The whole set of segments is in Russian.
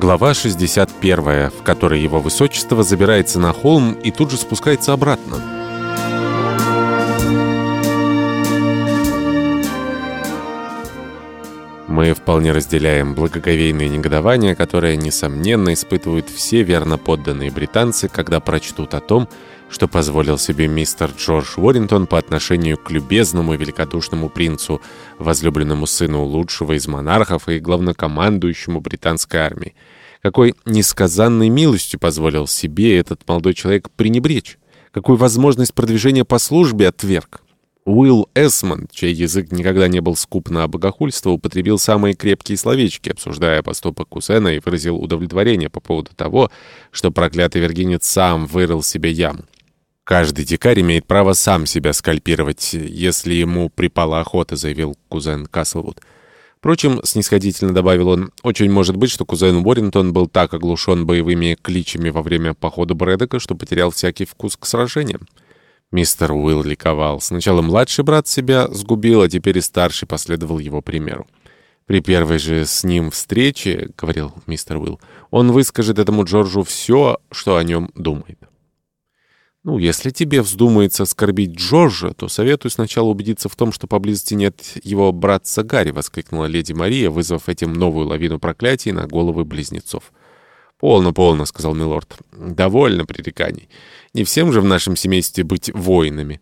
Глава 61, в которой его высочество забирается на холм и тут же спускается обратно. Мы вполне разделяем благоговейное негодование, которое, несомненно, испытывают все верно подданные британцы, когда прочтут о том, что позволил себе мистер Джордж Уоррингтон по отношению к любезному и великодушному принцу, возлюбленному сыну лучшего из монархов и главнокомандующему британской армии. Какой несказанной милостью позволил себе этот молодой человек пренебречь? Какую возможность продвижения по службе отверг? Уилл Эсмонд, чей язык никогда не был скуп на богохульство, употребил самые крепкие словечки, обсуждая поступок кузена и выразил удовлетворение по поводу того, что проклятый вергинец сам вырыл себе яму. «Каждый дикарь имеет право сам себя скальпировать, если ему припала охота», — заявил кузен Каслвуд. Впрочем, снисходительно добавил он, очень может быть, что кузен Уоррингтон был так оглушен боевыми кличами во время похода Брэдека, что потерял всякий вкус к сражениям. Мистер Уилл ликовал. Сначала младший брат себя сгубил, а теперь и старший последовал его примеру. «При первой же с ним встрече, — говорил мистер Уилл, — он выскажет этому Джорджу все, что о нем думает». «Ну, если тебе вздумается оскорбить Джорджа, то советую сначала убедиться в том, что поблизости нет его братца Гарри», — воскликнула леди Мария, вызвав этим новую лавину проклятий на головы близнецов. «Полно, полно», — сказал милорд. «Довольно пререканий. Не всем же в нашем семействе быть воинами».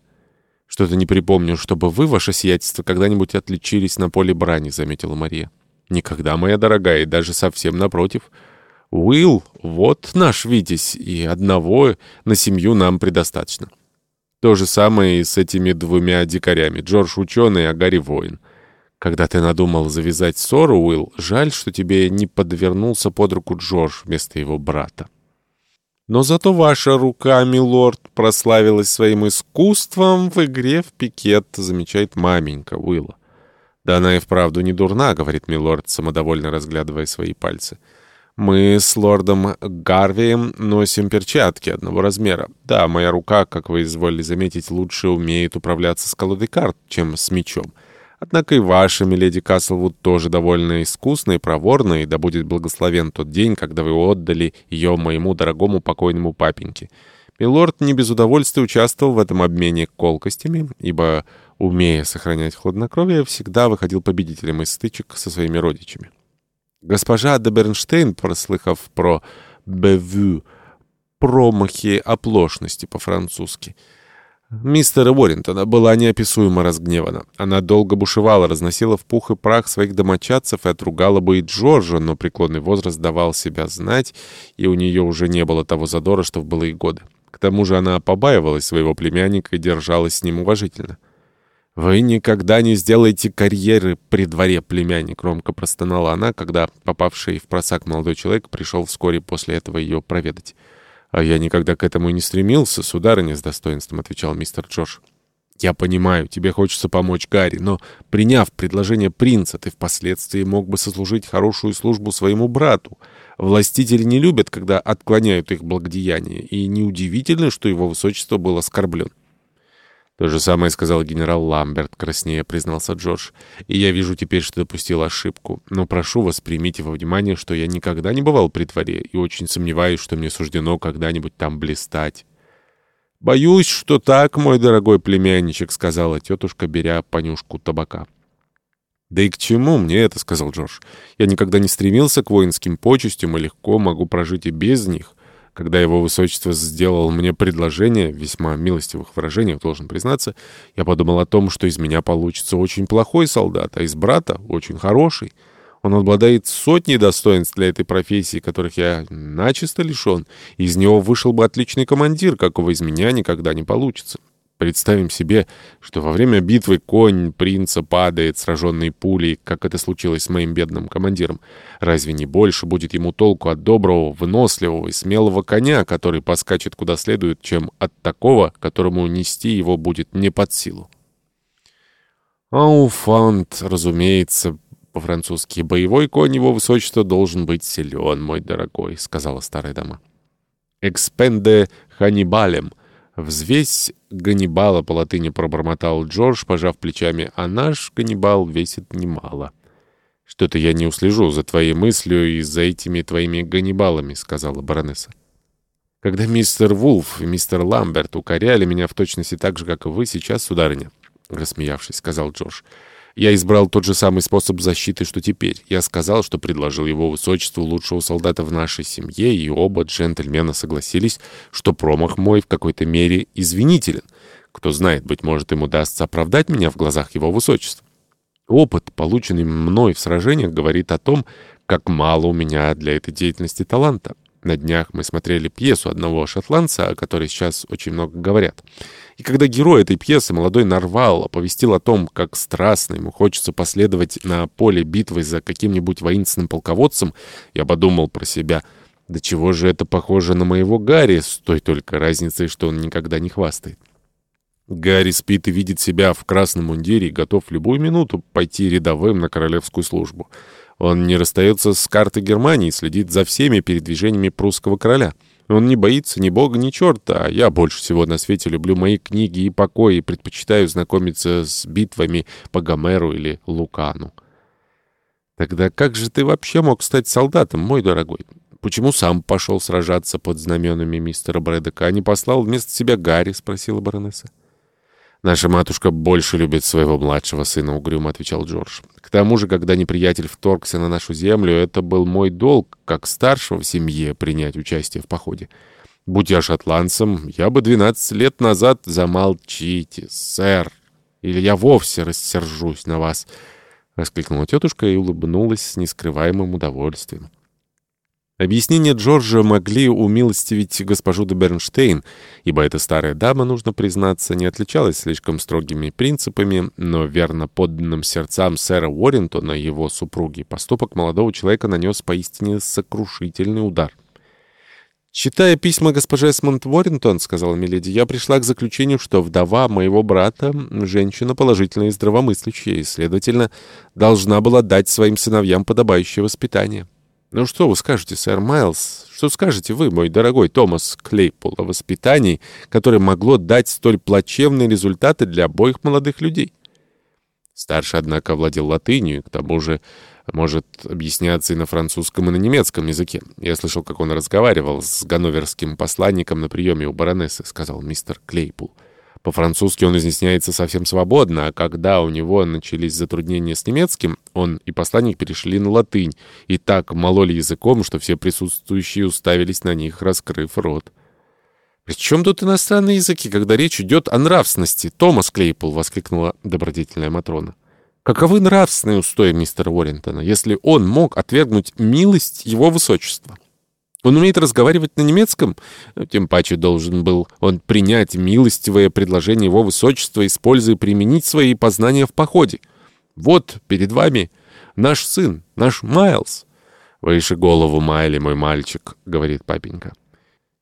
«Что-то не припомню, чтобы вы, ваше сиятельство, когда-нибудь отличились на поле брани», — заметила Мария. «Никогда, моя дорогая, и даже совсем напротив». Уилл, вот наш Витязь, и одного на семью нам предостаточно. То же самое и с этими двумя дикарями. Джордж ученый, а Гарри воин. Когда ты надумал завязать ссору, Уилл, жаль, что тебе не подвернулся под руку Джордж вместо его брата. Но зато ваша рука, милорд, прославилась своим искусством в игре в пикет, замечает маменька Уилла. Да она и вправду не дурна, говорит милорд, самодовольно разглядывая свои пальцы. Мы с лордом Гарвием носим перчатки одного размера. Да, моя рука, как вы изволили заметить, лучше умеет управляться с колодой карт, чем с мечом. Однако и ваша, миледи Каслвуд, тоже довольно искусна и проворна, и да будет благословен тот день, когда вы отдали ее моему дорогому покойному папеньке. Милорд не без удовольствия участвовал в этом обмене колкостями, ибо, умея сохранять хладнокровие, всегда выходил победителем из стычек со своими родичами. Госпожа де Бернштейн, прослыхав про «бевю», промахи оплошности по-французски, мистера Уоррентона была неописуемо разгневана. Она долго бушевала, разносила в пух и прах своих домочадцев и отругала бы и Джорджа, но преклонный возраст давал себя знать, и у нее уже не было того задора, что в былые годы. К тому же она побаивалась своего племянника и держалась с ним уважительно. «Вы никогда не сделаете карьеры при дворе, племянник», — громко простонала она, когда попавший в просак молодой человек пришел вскоре после этого ее проведать. «А я никогда к этому и не стремился, сударыня, с достоинством», — отвечал мистер Джордж. «Я понимаю, тебе хочется помочь Гарри, но, приняв предложение принца, ты впоследствии мог бы сослужить хорошую службу своему брату. Властители не любят, когда отклоняют их благодеяния, и неудивительно, что его высочество был оскорблен». То же самое сказал генерал Ламберт, краснее признался Джордж. И я вижу теперь, что допустил ошибку. Но прошу вас, примите во внимание, что я никогда не бывал при дворе и очень сомневаюсь, что мне суждено когда-нибудь там блистать. «Боюсь, что так, мой дорогой племянничек», — сказала тетушка, беря понюшку табака. «Да и к чему мне это?» — сказал Джордж. «Я никогда не стремился к воинским почестям и легко могу прожить и без них. Когда его высочество сделал мне предложение, весьма милостивых выражениях, должен признаться, я подумал о том, что из меня получится очень плохой солдат, а из брата очень хороший. Он обладает сотней достоинств для этой профессии, которых я начисто лишен. Из него вышел бы отличный командир, какого из меня никогда не получится. Представим себе, что во время битвы конь принца падает, сраженный пулей, как это случилось с моим бедным командиром. Разве не больше будет ему толку от доброго, выносливого и смелого коня, который поскачет куда следует, чем от такого, которому нести его будет не под силу? Ауфант, разумеется, по-французски, боевой конь его высочества должен быть силен, мой дорогой, сказала старая дама. «Экспенде ханнибалем», «Взвесь Ганнибала» по латыни пробормотал Джордж, пожав плечами, а наш Ганнибал весит немало. «Что-то я не услежу за твоей мыслью и за этими твоими ганнибалами», — сказала баронесса. «Когда мистер Вулф и мистер Ламберт укоряли меня в точности так же, как и вы сейчас, сударыня», — рассмеявшись, сказал Джордж, — я избрал тот же самый способ защиты, что теперь. Я сказал, что предложил его высочеству лучшего солдата в нашей семье, и оба джентльмена согласились, что промах мой в какой-то мере извинителен. Кто знает, быть может, им удастся оправдать меня в глазах его высочества. Опыт, полученный мной в сражениях, говорит о том, как мало у меня для этой деятельности таланта. На днях мы смотрели пьесу одного шотландца, о которой сейчас очень много говорят. И когда герой этой пьесы, молодой Нарвал, оповестил о том, как страстно ему хочется последовать на поле битвы за каким-нибудь воинственным полководцем, я подумал про себя, да чего же это похоже на моего Гарри, с той только разницей, что он никогда не хвастает. Гарри спит и видит себя в красном мундире и готов в любую минуту пойти рядовым на королевскую службу. Он не расстается с картой Германии следит за всеми передвижениями прусского короля. Он не боится ни бога, ни черта, а я больше всего на свете люблю мои книги и покой и предпочитаю знакомиться с битвами по Гомеру или Лукану. Тогда как же ты вообще мог стать солдатом, мой дорогой? Почему сам пошел сражаться под знаменами мистера Брэдека, а не послал вместо себя Гарри? — спросила баронесса. «Наша матушка больше любит своего младшего сына», — угрюмо отвечал Джордж. «К тому же, когда неприятель вторгся на нашу землю, это был мой долг, как старшего в семье, принять участие в походе. Будь я шотландцем, я бы 12 лет назад замолчите, сэр, или я вовсе рассержусь на вас», — воскликнула тетушка и улыбнулась с нескрываемым удовольствием. Объяснения Джорджа могли умилостивить госпожу де Бернштейн, ибо эта старая дама, нужно признаться, не отличалась слишком строгими принципами, но верно подданным сердцам сэра Уоррентона и его супруги поступок молодого человека нанес поистине сокрушительный удар. «Читая письма госпожи Эсмонд Уоррентон, — сказала Миледи, — я пришла к заключению, что вдова моего брата — женщина положительная и здравомыслящая, и, следовательно, должна была дать своим сыновьям подобающее воспитание». «Ну что вы скажете, сэр Майлз? Что скажете вы, мой дорогой Томас Клейпул, о воспитании, которое могло дать столь плачевные результаты для обоих молодых людей?» Старший, однако, владел латынью, к тому же может объясняться и на французском, и на немецком языке. Я слышал, как он разговаривал с ганноверским посланником на приеме у баронессы, — сказал мистер Клейпул. По-французски он изъясняется совсем свободно, а когда у него начались затруднения с немецким, он и посланник перешли на латынь, и так мололи языком, что все присутствующие уставились на них, раскрыв рот. «При чем тут иностранные языки, когда речь идет о нравственности?» «Томас Клейпул!» — воскликнула добродетельная Матрона. «Каковы нравственные устои мистера Уоррентона, если он мог отвергнуть милость его высочества?» Он умеет разговаривать на немецком? Тем паче должен был он принять милостивое предложение его высочества, используя применить свои познания в походе. Вот перед вами наш сын, наш Майлз. «Выше голову, Майли, мой мальчик», — говорит папенька.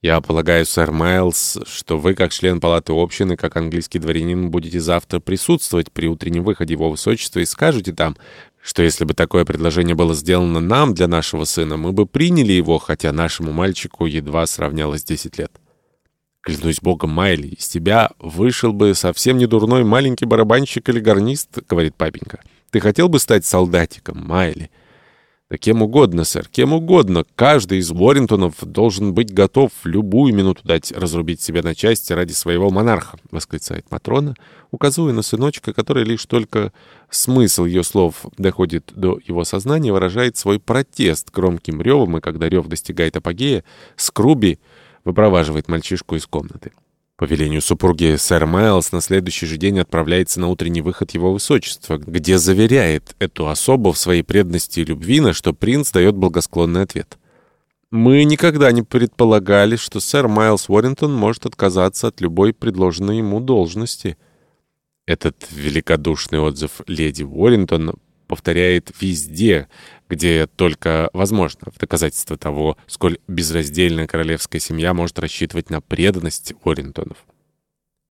«Я полагаю, сэр Майлз, что вы, как член палаты общины, как английский дворянин, будете завтра присутствовать при утреннем выходе его высочества и скажете там, что если бы такое предложение было сделано нам для нашего сына, мы бы приняли его, хотя нашему мальчику едва сравнялось 10 лет. Клянусь богом, Майли, из тебя вышел бы совсем не дурной маленький барабанщик или гарнист, говорит папенька. Ты хотел бы стать солдатиком, Майли? Да кем угодно, сэр, кем угодно. Каждый из Уоррентонов должен быть готов в любую минуту дать разрубить себя на части ради своего монарха, — восклицает Матрона, указывая на сыночка, который лишь только смысл ее слов доходит до его сознания, выражает свой протест громким ревом, и когда рев достигает апогея, Скруби выпроваживает мальчишку из комнаты. По велению супруги сэр Майлз на следующий же день отправляется на утренний выход его высочества, где заверяет эту особу в своей преданности и любви, на что принц дает благосклонный ответ. «Мы никогда не предполагали, что сэр Майлз Уоррентон может отказаться от любой предложенной ему должности». Этот великодушный отзыв леди Уоррентон повторяет везде, где только возможно, в доказательство того, сколь безраздельная королевская семья может рассчитывать на преданность Уоррентонов.